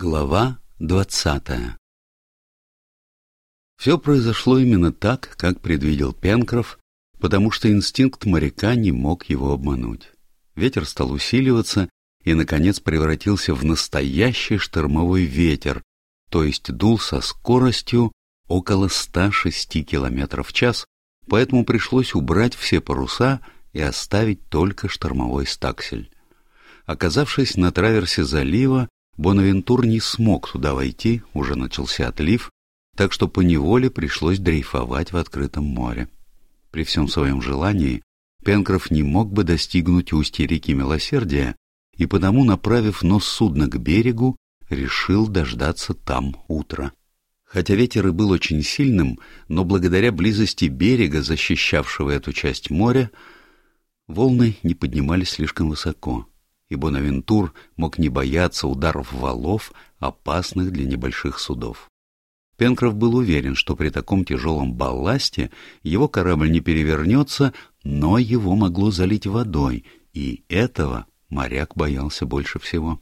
Глава двадцатая Все произошло именно так, как предвидел Пенкроф, потому что инстинкт моряка не мог его обмануть. Ветер стал усиливаться и, наконец, превратился в настоящий штормовой ветер, то есть дул со скоростью около 106 км в час, поэтому пришлось убрать все паруса и оставить только штормовой стаксель. Оказавшись на траверсе залива, Бонавентур не смог туда войти, уже начался отлив, так что поневоле пришлось дрейфовать в открытом море. При всем своем желании Пенкроф не мог бы достигнуть устья реки Милосердия, и потому, направив нос судна к берегу, решил дождаться там утра. Хотя ветер и был очень сильным, но благодаря близости берега, защищавшего эту часть моря, волны не поднимались слишком высоко и Бонавентур мог не бояться ударов валов, опасных для небольших судов. Пенкроф был уверен, что при таком тяжелом балласте его корабль не перевернется, но его могло залить водой, и этого моряк боялся больше всего.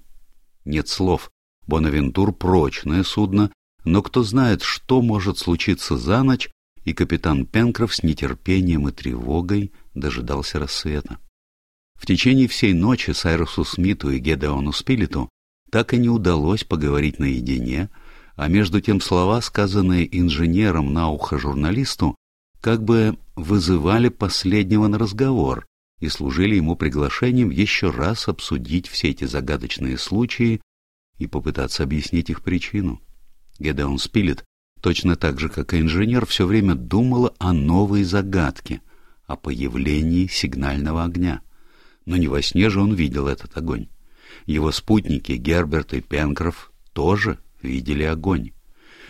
Нет слов, Бонавентур — прочное судно, но кто знает, что может случиться за ночь, и капитан Пенкроф с нетерпением и тревогой дожидался рассвета. В течение всей ночи Сайрусу Смиту и Гедеону Спилету так и не удалось поговорить наедине, а между тем слова, сказанные инженером на ухо журналисту, как бы вызывали последнего на разговор и служили ему приглашением еще раз обсудить все эти загадочные случаи и попытаться объяснить их причину. Гедеон Спилет, точно так же, как и инженер, все время думала о новой загадке, о появлении сигнального огня но не во сне же он видел этот огонь. Его спутники Герберт и Пенкроф тоже видели огонь.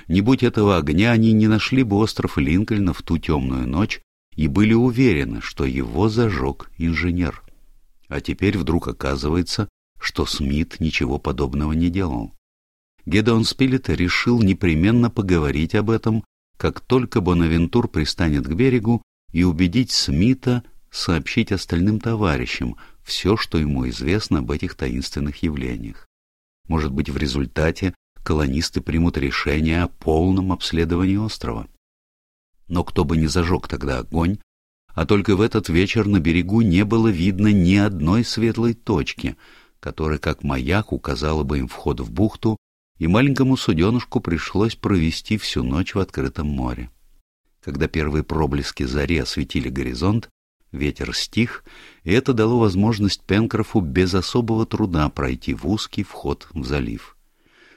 Не будь этого огня, они не нашли бы остров Линкольна в ту темную ночь и были уверены, что его зажег инженер. А теперь вдруг оказывается, что Смит ничего подобного не делал. Гедеон Спилет решил непременно поговорить об этом, как только Бонавентур пристанет к берегу, и убедить Смита сообщить остальным товарищам все, что ему известно об этих таинственных явлениях. Может быть, в результате колонисты примут решение о полном обследовании острова. Но кто бы не зажег тогда огонь, а только в этот вечер на берегу не было видно ни одной светлой точки, которая как маяк указала бы им вход в бухту, и маленькому суденушку пришлось провести всю ночь в открытом море. Когда первые проблески зари осветили горизонт, Ветер стих, и это дало возможность Пенкрофу без особого труда пройти в узкий вход в залив.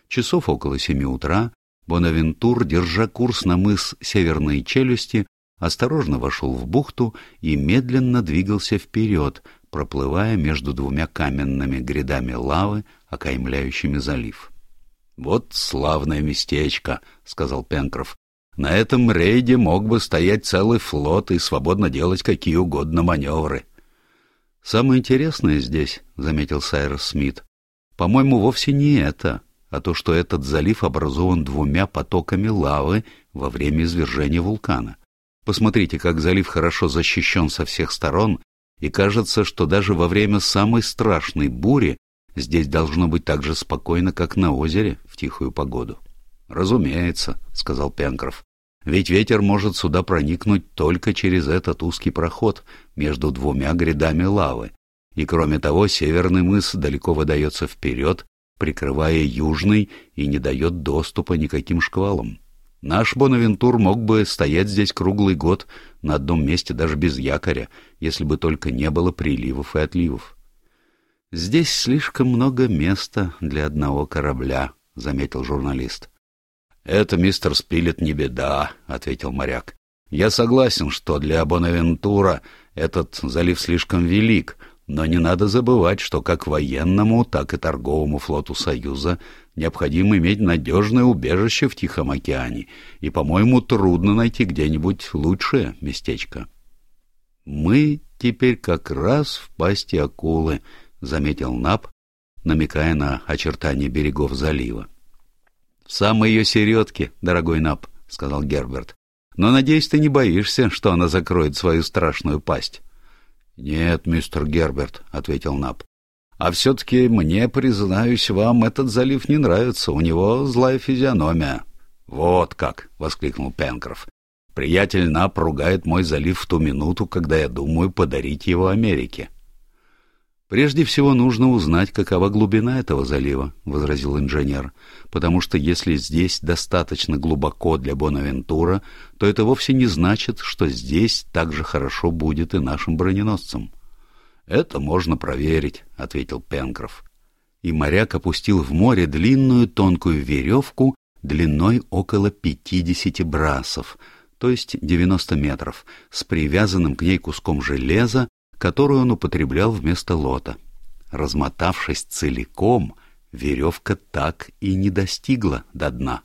Часов около семи утра Бонавентур, держа курс на мыс Северной Челюсти, осторожно вошел в бухту и медленно двигался вперед, проплывая между двумя каменными грядами лавы, окаймляющими залив. — Вот славное местечко, — сказал Пенкроф. На этом рейде мог бы стоять целый флот и свободно делать какие угодно маневры. — Самое интересное здесь, — заметил Сайрос Смит, — по-моему, вовсе не это, а то, что этот залив образован двумя потоками лавы во время извержения вулкана. Посмотрите, как залив хорошо защищен со всех сторон, и кажется, что даже во время самой страшной бури здесь должно быть так же спокойно, как на озере в тихую погоду. — Разумеется, — сказал Пенкроф. Ведь ветер может сюда проникнуть только через этот узкий проход между двумя грядами лавы. И кроме того, северный мыс далеко выдается вперед, прикрывая южный и не дает доступа никаким шквалам. Наш Бонавентур мог бы стоять здесь круглый год на одном месте даже без якоря, если бы только не было приливов и отливов. «Здесь слишком много места для одного корабля», — заметил журналист. «Это, мистер Спилет, не беда», — ответил моряк. «Я согласен, что для Бонавентура этот залив слишком велик, но не надо забывать, что как военному, так и торговому флоту Союза необходимо иметь надежное убежище в Тихом океане, и, по-моему, трудно найти где-нибудь лучшее местечко». «Мы теперь как раз в пасти акулы», — заметил Наб, намекая на очертания берегов залива. — В самой ее середке, дорогой Нап, — сказал Герберт. — Но, надеюсь, ты не боишься, что она закроет свою страшную пасть. — Нет, мистер Герберт, — ответил Нап. — А все-таки мне, признаюсь вам, этот залив не нравится, у него злая физиономия. «Вот как!» — воскликнул Пенкроф. «Приятель Нап ругает мой залив в ту минуту, когда я думаю подарить его Америке». «Прежде всего нужно узнать, какова глубина этого залива», — возразил инженер, «потому что если здесь достаточно глубоко для Бонавентура, то это вовсе не значит, что здесь так же хорошо будет и нашим броненосцам». «Это можно проверить», — ответил Пенкроф. И моряк опустил в море длинную тонкую веревку длиной около 50 брасов, то есть 90 метров, с привязанным к ней куском железа, который он употреблял вместо лота. Размотавшись целиком, веревка так и не достигла до дна.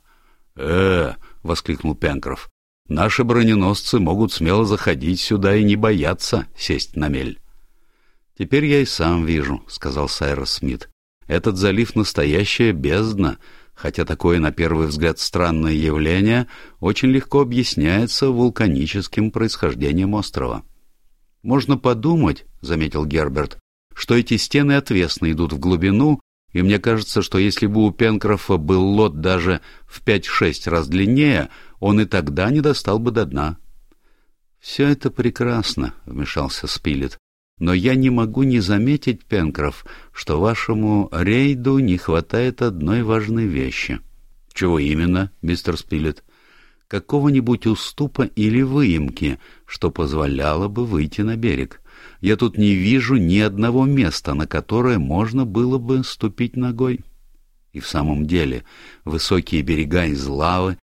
«Э!» — воскликнул Пенкроф. «Наши броненосцы могут смело заходить сюда и не бояться сесть на мель». «Теперь я и сам вижу», — сказал Сайрос Смит. «Этот залив — настоящая бездна, хотя такое на первый взгляд странное явление очень легко объясняется вулканическим происхождением острова. «Можно подумать», — заметил Герберт, — «что эти стены отвесно идут в глубину, и мне кажется, что если бы у Пенкрофа был лот даже в пять-шесть раз длиннее, он и тогда не достал бы до дна». «Все это прекрасно», — вмешался Спилет. Но я не могу не заметить, Пенкроф, что вашему рейду не хватает одной важной вещи. — Чего именно, мистер Спилет? — Какого-нибудь уступа или выемки, что позволяло бы выйти на берег. Я тут не вижу ни одного места, на которое можно было бы ступить ногой. И в самом деле высокие берега из лавы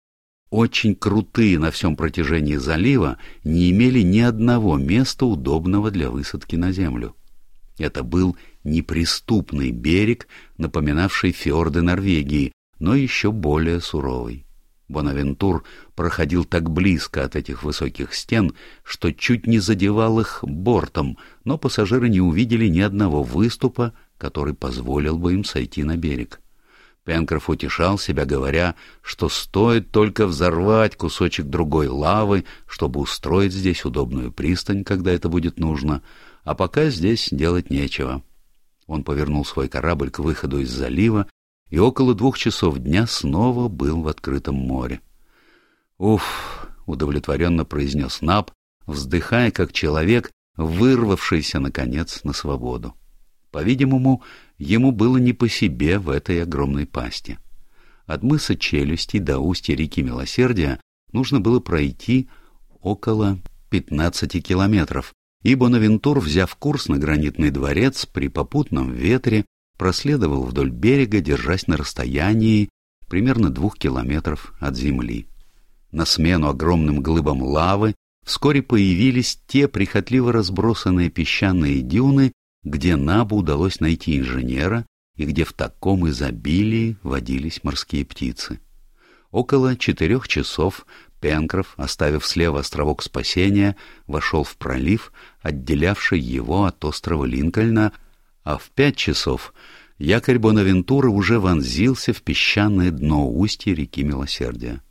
очень крутые на всем протяжении залива, не имели ни одного места, удобного для высадки на землю. Это был неприступный берег, напоминавший фьорды Норвегии, но еще более суровый. Бонавентур проходил так близко от этих высоких стен, что чуть не задевал их бортом, но пассажиры не увидели ни одного выступа, который позволил бы им сойти на берег. Пенкроф утешал себя, говоря, что стоит только взорвать кусочек другой лавы, чтобы устроить здесь удобную пристань, когда это будет нужно, а пока здесь делать нечего. Он повернул свой корабль к выходу из залива и около двух часов дня снова был в открытом море. «Уф!» — удовлетворенно произнес Наб, вздыхая, как человек, вырвавшийся, наконец, на свободу. По-видимому, ему было не по себе в этой огромной пасти. От мыса челюсти до устья реки Милосердия нужно было пройти около 15 километров, и Бонавентур, взяв курс на гранитный дворец, при попутном ветре проследовал вдоль берега, держась на расстоянии примерно двух километров от земли. На смену огромным глыбам лавы вскоре появились те прихотливо разбросанные песчаные дюны, где Набу удалось найти инженера и где в таком изобилии водились морские птицы. Около четырех часов Пенкроф, оставив слева островок спасения, вошел в пролив, отделявший его от острова Линкольна, а в пять часов якорь Бонавентура уже вонзился в песчаное дно устья реки Милосердия.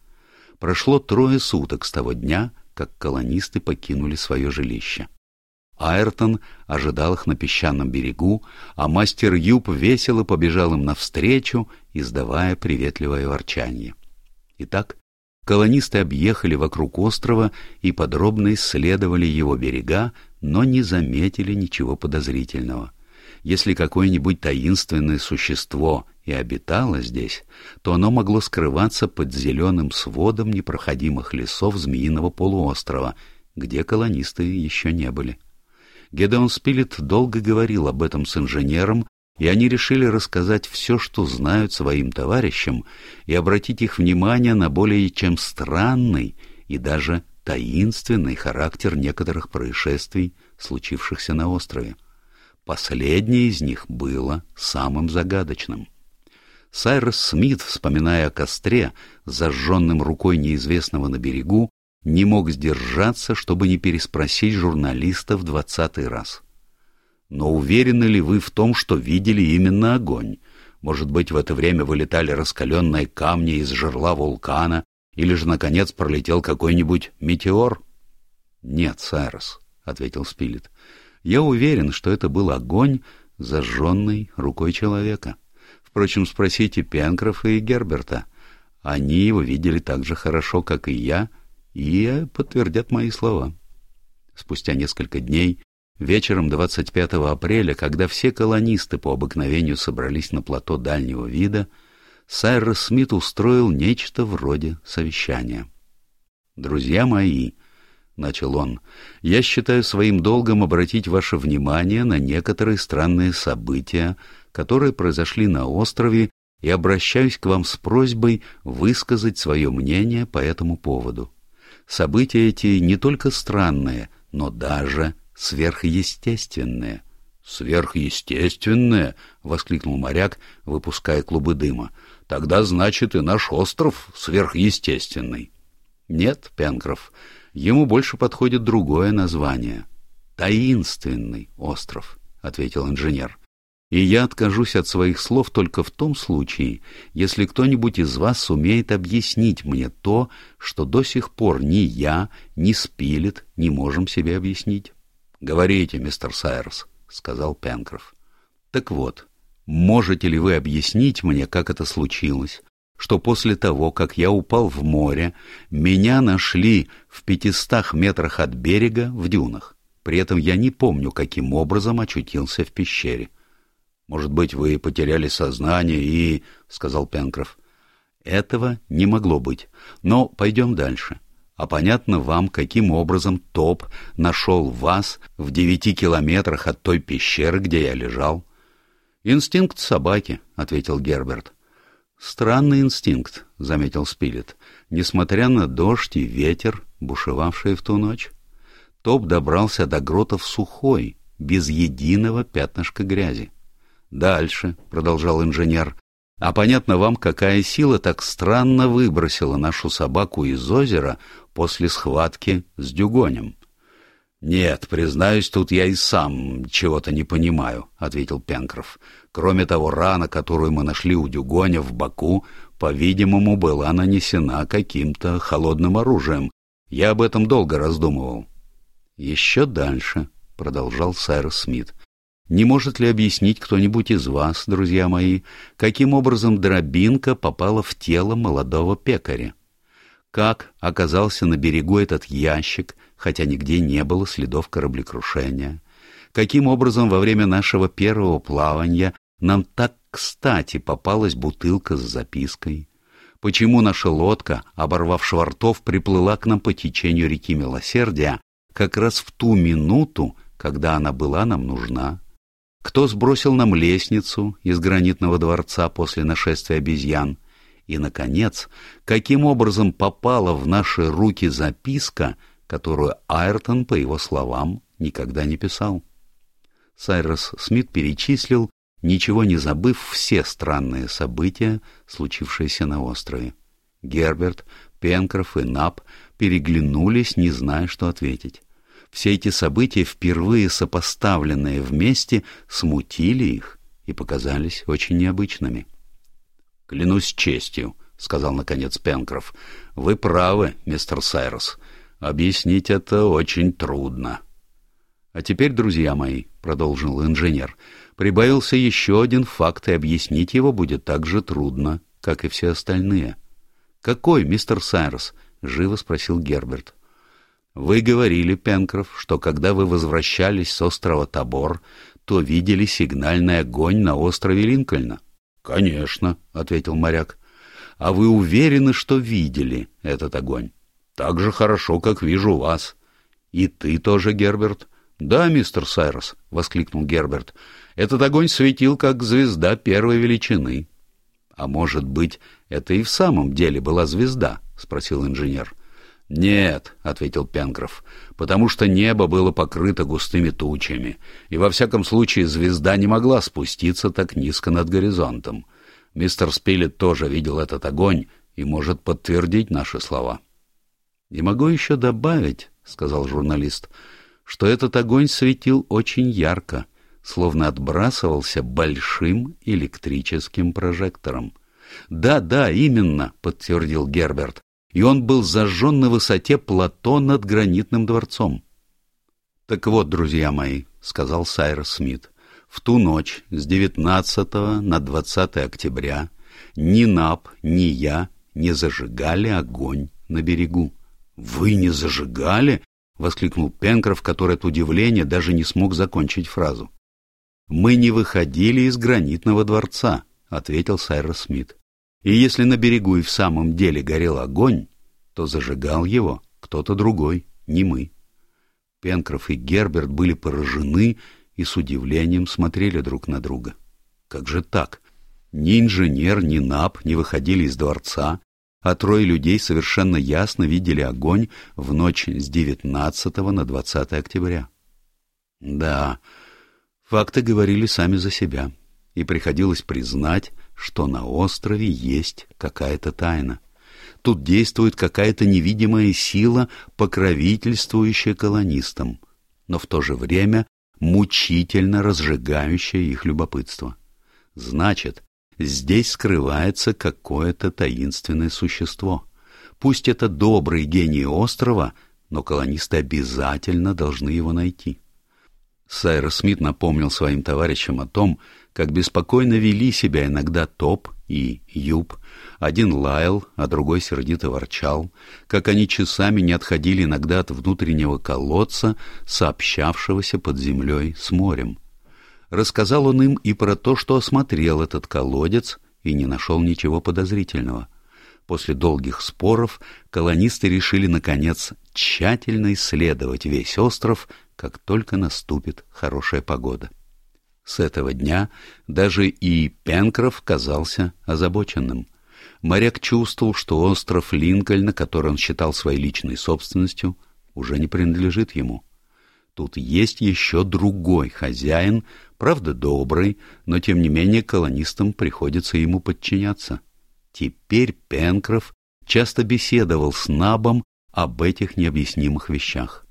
Прошло трое суток с того дня, как колонисты покинули свое жилище. Айртон ожидал их на песчаном берегу, а мастер Юб весело побежал им навстречу, издавая приветливое ворчание. Итак, колонисты объехали вокруг острова и подробно исследовали его берега, но не заметили ничего подозрительного. Если какое-нибудь таинственное существо и обитало здесь, то оно могло скрываться под зеленым сводом непроходимых лесов Змеиного полуострова, где колонисты еще не были. Гедеон Спилет долго говорил об этом с инженером, и они решили рассказать все, что знают своим товарищам, и обратить их внимание на более чем странный и даже таинственный характер некоторых происшествий, случившихся на острове. Последнее из них было самым загадочным. Сайрос Смит, вспоминая о костре, зажженным рукой неизвестного на берегу, не мог сдержаться, чтобы не переспросить журналиста в двадцатый раз. «Но уверены ли вы в том, что видели именно огонь? Может быть, в это время вылетали раскаленные камни из жерла вулкана, или же, наконец, пролетел какой-нибудь метеор?» «Нет, Сайрос», — ответил Спилет. «Я уверен, что это был огонь, зажженный рукой человека. Впрочем, спросите Пенкрофа и Герберта. Они его видели так же хорошо, как и я, и подтвердят мои слова. Спустя несколько дней, вечером 25 апреля, когда все колонисты по обыкновению собрались на плато дальнего вида, Сайрос Смит устроил нечто вроде совещания. «Друзья мои», — начал он, — «я считаю своим долгом обратить ваше внимание на некоторые странные события, которые произошли на острове, и обращаюсь к вам с просьбой высказать свое мнение по этому поводу. События эти не только странные, но даже сверхъестественные. «Сверхъестественное!» — воскликнул моряк, выпуская клубы дыма. «Тогда, значит, и наш остров сверхъестественный». «Нет, Пенкроф, ему больше подходит другое название. Таинственный остров», — ответил инженер. И я откажусь от своих слов только в том случае, если кто-нибудь из вас сумеет объяснить мне то, что до сих пор ни я, ни Спилет не можем себе объяснить. — Говорите, мистер Сайерс, — сказал Пенкроф. — Так вот, можете ли вы объяснить мне, как это случилось, что после того, как я упал в море, меня нашли в пятистах метрах от берега в дюнах? При этом я не помню, каким образом очутился в пещере. — может быть, вы потеряли сознание и... — сказал Пенкроф. — Этого не могло быть. Но пойдем дальше. А понятно вам, каким образом Топ нашел вас в девяти километрах от той пещеры, где я лежал? — Инстинкт собаки, — ответил Герберт. — Странный инстинкт, — заметил Спилет, несмотря на дождь и ветер, бушевавшие в ту ночь. Топ добрался до гротов сухой, без единого пятнышка грязи. Дальше, — продолжал инженер, — а понятно вам, какая сила так странно выбросила нашу собаку из озера после схватки с дюгонем. — Нет, признаюсь, тут я и сам чего-то не понимаю, — ответил Пенкроф. Кроме того, рана, которую мы нашли у дюгоня в боку, по-видимому, была нанесена каким-то холодным оружием. Я об этом долго раздумывал. — Еще дальше, — продолжал Сайрос Смит, не может ли объяснить кто-нибудь из вас, друзья мои, каким образом дробинка попала в тело молодого пекаря? Как оказался на берегу этот ящик, хотя нигде не было следов кораблекрушения? Каким образом во время нашего первого плавания нам так кстати попалась бутылка с запиской? Почему наша лодка, оборвав швартов, приплыла к нам по течению реки Милосердия как раз в ту минуту, когда она была нам нужна? кто сбросил нам лестницу из гранитного дворца после нашествия обезьян, и, наконец, каким образом попала в наши руки записка, которую Айртон, по его словам, никогда не писал. Сайрос Смит перечислил, ничего не забыв, все странные события, случившиеся на острове. Герберт, Пенкроф и Нап переглянулись, не зная, что ответить. Все эти события, впервые сопоставленные вместе, смутили их и показались очень необычными. — Клянусь честью, — сказал наконец Пенкроф, — вы правы, мистер Сайрос. Объяснить это очень трудно. — А теперь, друзья мои, — продолжил инженер, — прибавился еще один факт, и объяснить его будет так же трудно, как и все остальные. — Какой, мистер Сайрос? — живо спросил Герберт. Вы говорили, Пенкроф, что когда вы возвращались с острова Табор, то видели сигнальный огонь на острове Линкольна. — Конечно, — ответил моряк. — А вы уверены, что видели этот огонь? — Так же хорошо, как вижу вас. — И ты тоже, Герберт? — Да, мистер Сайрос, — воскликнул Герберт. — Этот огонь светил, как звезда первой величины. — А может быть, это и в самом деле была звезда? — спросил инженер. «Нет», — ответил Пенкроф, — «потому что небо было покрыто густыми тучами, и во всяком случае звезда не могла спуститься так низко над горизонтом. Мистер Спилет тоже видел этот огонь и может подтвердить наши слова». «И могу еще добавить», — сказал журналист, — «что этот огонь светил очень ярко, словно отбрасывался большим электрическим прожектором». «Да, да, именно», — подтвердил Герберт и он был зажжен на высоте плато над гранитным дворцом. «Так вот, друзья мои», — сказал Сайрос Смит, — В ту ночь с 19 на 20 октября ни НАП, ни я не зажигали огонь на берегу. «Вы не зажигали?» — воскликнул Пенкроф, который от удивления даже не смог закончить фразу. «Мы не выходили из гранитного дворца», — ответил Сайрос Смит. «И если на берегу и в самом деле горел огонь, то зажигал его кто-то другой, не мы». Пенкроф и Герберт были поражены и с удивлением смотрели друг на друга. Как же так? Ни инженер, ни НАП не выходили из дворца, а трое людей совершенно ясно видели огонь в ночь с 19 на 20 октября. Да, факты говорили сами за себя, и приходилось признать, что на острове есть какая-то тайна. Тут действует какая-то невидимая сила, покровительствующая колонистам, но в то же время мучительно разжигающая их любопытство. Значит, Здесь скрывается какое-то таинственное существо. Пусть это добрый гений острова, но колонисты обязательно должны его найти. Сайрос Смит напомнил своим товарищам о том, как беспокойно вели себя иногда Топ и Юб. Один лаял, а другой сердито ворчал, как они часами не отходили иногда от внутреннего колодца, сообщавшегося под землей с морем рассказал он им и про то, что осмотрел этот колодец и не нашел ничего подозрительного. После долгих споров колонисты решили, наконец, тщательно исследовать весь остров, как только наступит хорошая погода. С этого дня даже и Пенкроф казался озабоченным. Моряк чувствовал, что остров Линкольна, который он считал своей личной собственностью, уже не принадлежит ему. Тут есть еще другой хозяин, правда добрый, но тем не менее колонистам приходится ему подчиняться. Теперь Пенкроф часто беседовал с Набом об этих необъяснимых вещах.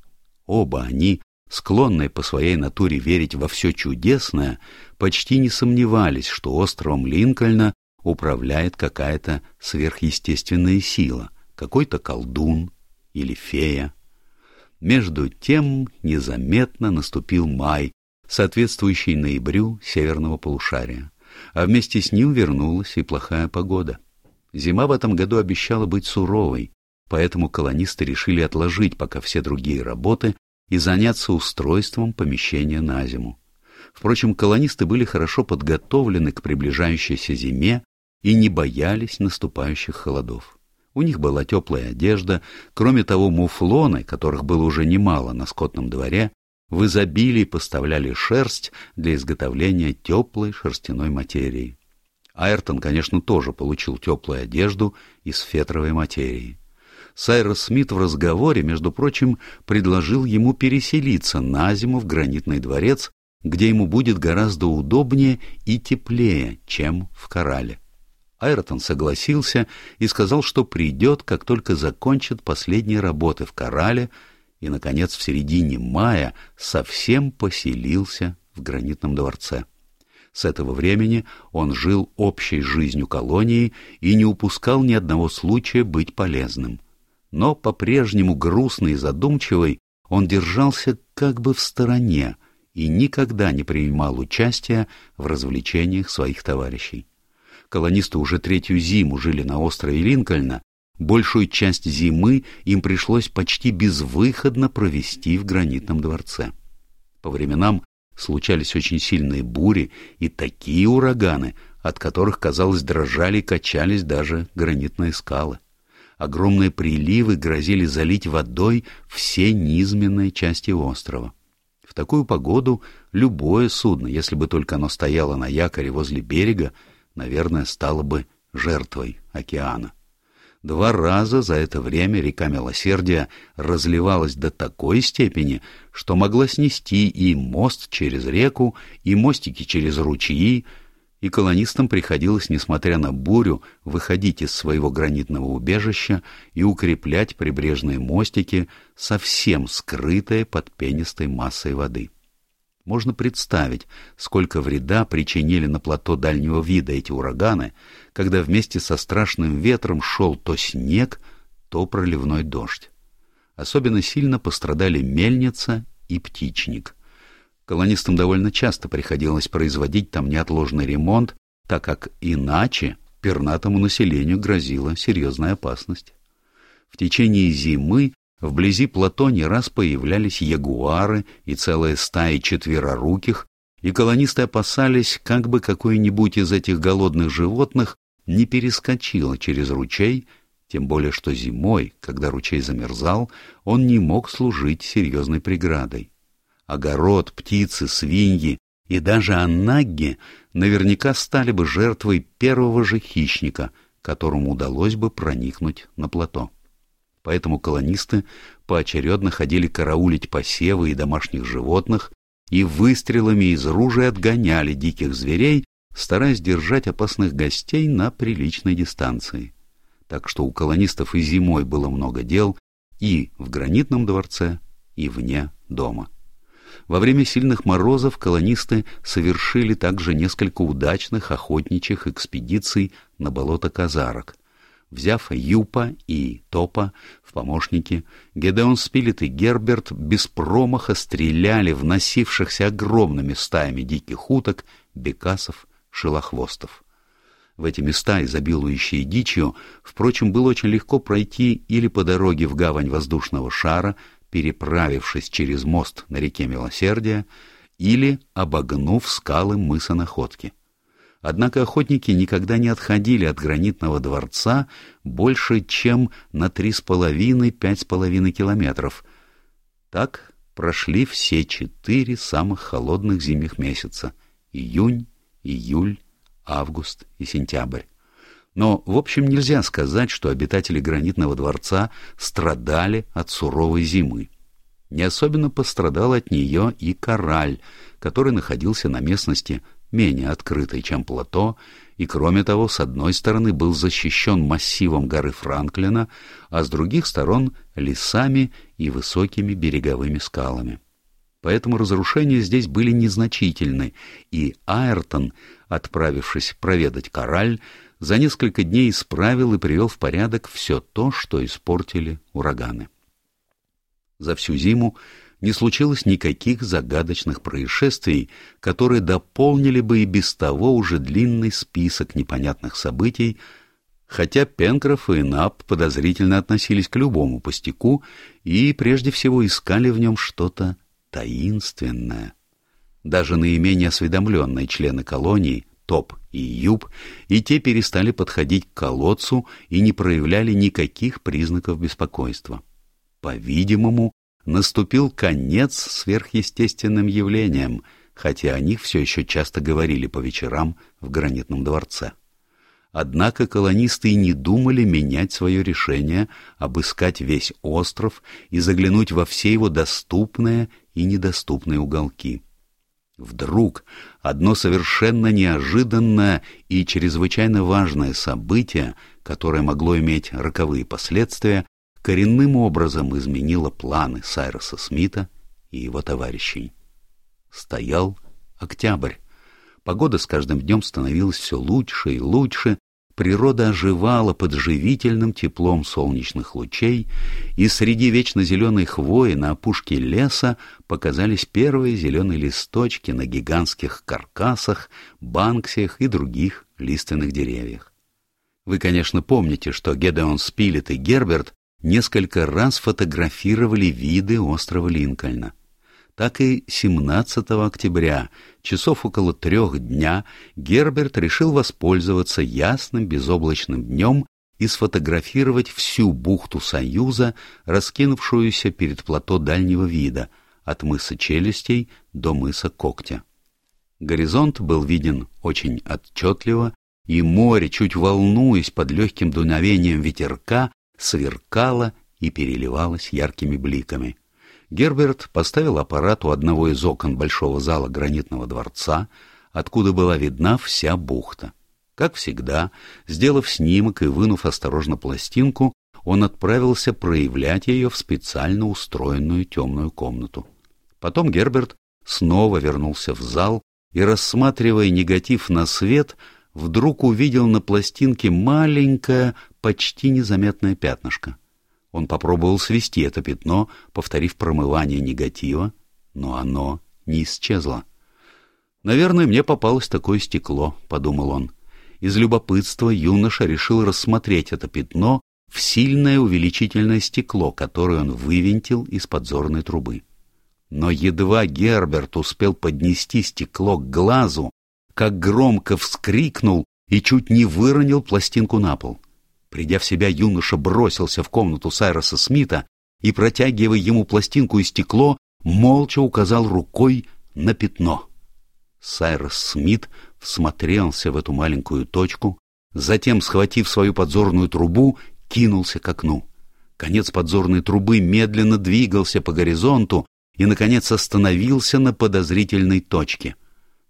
Оба они, склонные по своей натуре верить во все чудесное, почти не сомневались, что островом Линкольна управляет какая-то сверхъестественная сила, какой-то колдун или фея. Между тем незаметно наступил май, соответствующий ноябрю северного полушария, а вместе с ним вернулась и плохая погода. Зима в этом году обещала быть суровой, поэтому колонисты решили отложить пока все другие работы и заняться устройством помещения на зиму. Впрочем, колонисты были хорошо подготовлены к приближающейся зиме и не боялись наступающих холодов. У них была теплая одежда, кроме того, муфлоны, которых было уже немало на скотном дворе, в изобилии поставляли шерсть для изготовления теплой шерстяной материи. Айртон, конечно, тоже получил теплую одежду из фетровой материи. Сайрос Смит в разговоре, между прочим, предложил ему переселиться на зиму в гранитный дворец, где ему будет гораздо удобнее и теплее, чем в Корале. Айртон согласился и сказал, что придет, как только закончит последние работы в Корале, и, наконец, в середине мая совсем поселился в гранитном дворце. С этого времени он жил общей жизнью колонии и не упускал ни одного случая быть полезным. Но по-прежнему грустный и задумчивый он держался как бы в стороне и никогда не принимал участия в развлечениях своих товарищей. Колонисты уже третью зиму жили на острове Линкольна Большую часть зимы им пришлось почти безвыходно провести в гранитном дворце. По временам случались очень сильные бури и такие ураганы, от которых, казалось, дрожали и качались даже гранитные скалы. Огромные приливы грозили залить водой все низменные части острова. В такую погоду любое судно, если бы только оно стояло на якоре возле берега, наверное, стало бы жертвой океана. Два раза за это время река Милосердия разливалась до такой степени, что могла снести и мост через реку, и мостики через ручьи, и колонистам приходилось, несмотря на бурю, выходить из своего гранитного убежища и укреплять прибрежные мостики, совсем скрытые под пенистой массой воды. Можно представить, сколько вреда причинили на плато дальнего вида эти ураганы, когда вместе со страшным ветром шел то снег, то проливной дождь. Особенно сильно пострадали мельница и птичник. Колонистам довольно часто приходилось производить там неотложный ремонт, так как иначе пернатому населению грозила серьезная опасность. В течение зимы вблизи плато не раз появлялись ягуары и целая стая четвероруких, и колонисты опасались, как бы какой-нибудь из этих голодных животных не перескочило через ручей, тем более что зимой, когда ручей замерзал, он не мог служить серьезной преградой. Огород, птицы, свиньи и даже аннагги наверняка стали бы жертвой первого же хищника, которому удалось бы проникнуть на плато. Поэтому колонисты поочередно ходили караулить посевы и домашних животных и выстрелами из ружей отгоняли диких зверей, стараясь держать опасных гостей на приличной дистанции. Так что у колонистов и зимой было много дел и в гранитном дворце, и вне дома. Во время сильных морозов колонисты совершили также несколько удачных охотничьих экспедиций на болото Казарок. Взяв Юпа и Топа в помощники, Гедеон Спилет и Герберт без промаха стреляли в носившихся огромными стаями диких уток, бекасов, шелохвостов. В эти места, изобилующие дичью, впрочем, было очень легко пройти или по дороге в гавань воздушного шара, переправившись через мост на реке Милосердия, или обогнув скалы мыса Находки. Однако охотники никогда не отходили от гранитного дворца больше, чем на три с половиной-пять с половиной километров. Так прошли все четыре самых холодных зимних месяца — июнь, июль, август и сентябрь. Но, в общем, нельзя сказать, что обитатели гранитного дворца страдали от суровой зимы. Не особенно пострадал от нее и кораль, который находился на местности менее открытой, чем плато, и, кроме того, с одной стороны был защищен массивом горы Франклина, а с других сторон — лесами и высокими береговыми скалами. Поэтому разрушения здесь были незначительны, и Айртон, отправившись проведать Кораль, за несколько дней исправил и привел в порядок все то, что испортили ураганы. За всю зиму не случилось никаких загадочных происшествий, которые дополнили бы и без того уже длинный список непонятных событий, хотя Пенкроф и Нап подозрительно относились к любому пустяку и прежде всего искали в нем что-то таинственное. Даже наименее осведомленные члены колонии, Топ и Юб, и те перестали подходить к колодцу и не проявляли никаких признаков беспокойства. По-видимому, наступил конец сверхъестественным явлениям, хотя о них все еще часто говорили по вечерам в гранитном дворце. Однако колонисты и не думали менять свое решение обыскать весь остров и заглянуть во все его доступные и недоступные уголки. Вдруг одно совершенно неожиданное и чрезвычайно важное событие, которое могло иметь роковые последствия, коренным образом изменило планы Сайроса Смита и его товарищей. Стоял октябрь. Погода с каждым днем становилась все лучше и лучше, природа оживала под живительным теплом солнечных лучей, и среди вечно зеленой хвои на опушке леса показались первые зеленые листочки на гигантских каркасах, банксиях и других лиственных деревьях. Вы, конечно, помните, что Гедеон Спилет и Герберт несколько раз фотографировали виды острова Линкольна. Так и 17 октября, часов около трех дня, Герберт решил воспользоваться ясным безоблачным днем и сфотографировать всю бухту Союза, раскинувшуюся перед плато дальнего вида, от мыса Челюстей до мыса Когтя. Горизонт был виден очень отчетливо, и море, чуть волнуясь под легким дуновением ветерка, сверкала и переливалась яркими бликами. Герберт поставил аппарат у одного из окон большого зала гранитного дворца, откуда была видна вся бухта. Как всегда, сделав снимок и вынув осторожно пластинку, он отправился проявлять ее в специально устроенную темную комнату. Потом Герберт снова вернулся в зал и, рассматривая негатив на свет, вдруг увидел на пластинке маленькое, почти незаметное пятнышко. Он попробовал свести это пятно, повторив промывание негатива, но оно не исчезла. «Наверное, мне попалось такое стекло», — подумал он. Из любопытства юноша решил рассмотреть это пятно в сильное увеличительное стекло, которое он вывинтил из подзорной трубы. Но едва Герберт успел поднести стекло к глазу, как громко вскрикнул и чуть не выронил пластинку на пол. Придя в себя, юноша бросился в комнату Сайроса Смита и, протягивая ему пластинку и стекло, молча указал рукой на пятно. Сайрос Смит всмотрелся в эту маленькую точку, затем, схватив свою подзорную трубу, кинулся к окну. Конец подзорной трубы медленно двигался по горизонту и, наконец, остановился на подозрительной точке.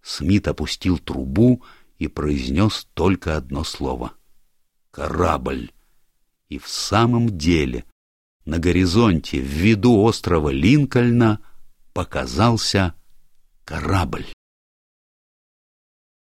Смит опустил трубу и произнес только одно слово — «Корабль». И в самом деле на горизонте в виду острова Линкольна показался корабль.